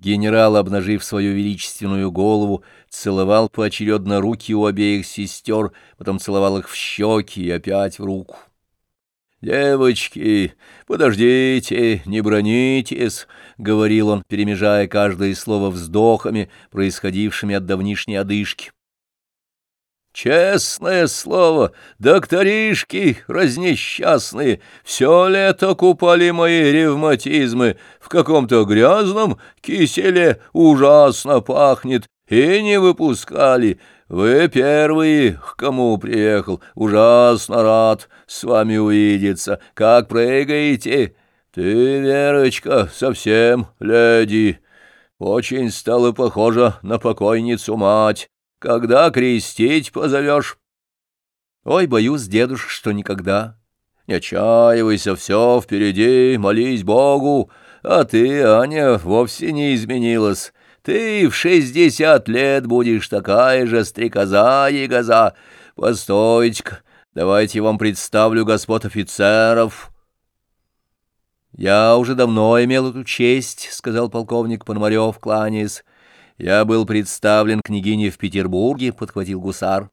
Генерал, обнажив свою величественную голову, целовал поочередно руки у обеих сестер, потом целовал их в щеки и опять в руку. «Девочки, подождите, не бронитесь», — говорил он, перемежая каждое слово вздохами, происходившими от давнишней одышки. Честное слово, докторишки разнесчастные, все лето купали мои ревматизмы, в каком-то грязном киселе ужасно пахнет, и не выпускали. Вы первые, к кому приехал, ужасно рад с вами увидеться. Как прыгаете? Ты, Верочка, совсем леди. Очень стала похожа на покойницу мать. Когда крестить позовешь? Ой, боюсь, дедушка, что никогда. Не отчаивайся, все впереди, молись Богу. А ты, Аня, вовсе не изменилась. Ты в шестьдесят лет будешь такая же стрекоза и газа. Постойте-ка, давайте я вам представлю господ офицеров. Я уже давно имел эту честь, — сказал полковник Пономарев, кланяясь. Я был представлен княгине в Петербурге, — подхватил гусар.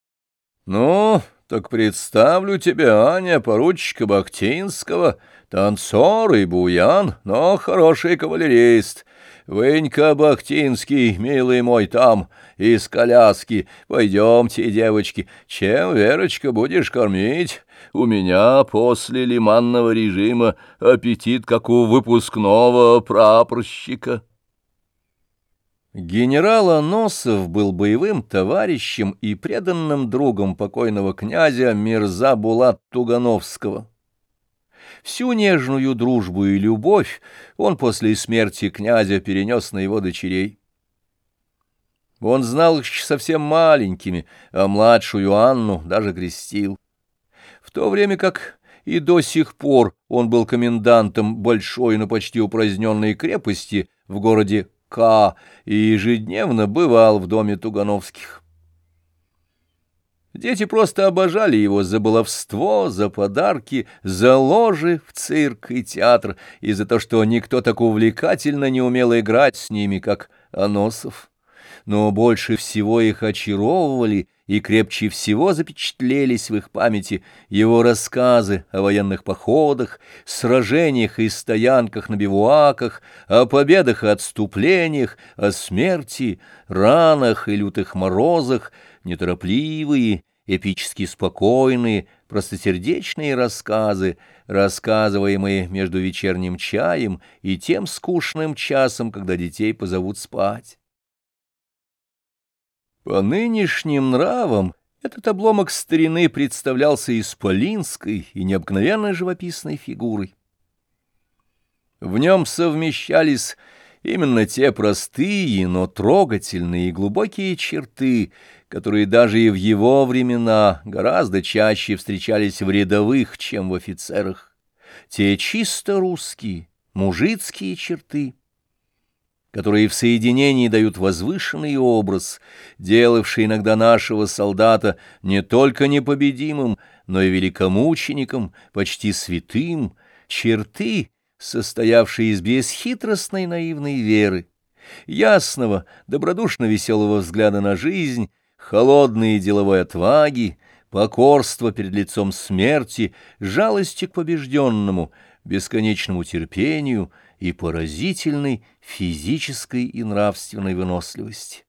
— Ну, так представлю тебе, Аня, поручика Бахтинского, танцор и буян, но хороший кавалерист. Вынька Бахтинский, милый мой, там, из коляски. Пойдемте, девочки, чем, Верочка, будешь кормить? У меня после лиманного режима аппетит, как у выпускного прапорщика. Генерал Аносов был боевым товарищем и преданным другом покойного князя Мирза Булат Тугановского. Всю нежную дружбу и любовь он после смерти князя перенес на его дочерей. Он знал их совсем маленькими, а младшую Анну даже крестил. В то время как и до сих пор он был комендантом большой, но почти упраздненной крепости в городе К и ежедневно бывал в доме Тугановских. Дети просто обожали его за баловство, за подарки, за ложи в цирк и театр, и за то, что никто так увлекательно не умел играть с ними, как Аносов. Но больше всего их очаровывали и крепче всего запечатлелись в их памяти его рассказы о военных походах, сражениях и стоянках на бивуаках, о победах и отступлениях, о смерти, ранах и лютых морозах, неторопливые, эпически спокойные, простосердечные рассказы, рассказываемые между вечерним чаем и тем скучным часом, когда детей позовут спать. По нынешним нравам этот обломок старины представлялся исполинской и необыкновенно живописной фигурой. В нем совмещались именно те простые, но трогательные и глубокие черты, которые даже и в его времена гораздо чаще встречались в рядовых, чем в офицерах, те чисто русские, мужицкие черты, которые в соединении дают возвышенный образ, делавший иногда нашего солдата не только непобедимым, но и великомучеником, почти святым, черты, состоявшие из бесхитростной наивной веры, ясного, добродушно-веселого взгляда на жизнь, холодной деловой отваги, покорства перед лицом смерти, жалости к побежденному, бесконечному терпению — и поразительной физической и нравственной выносливости.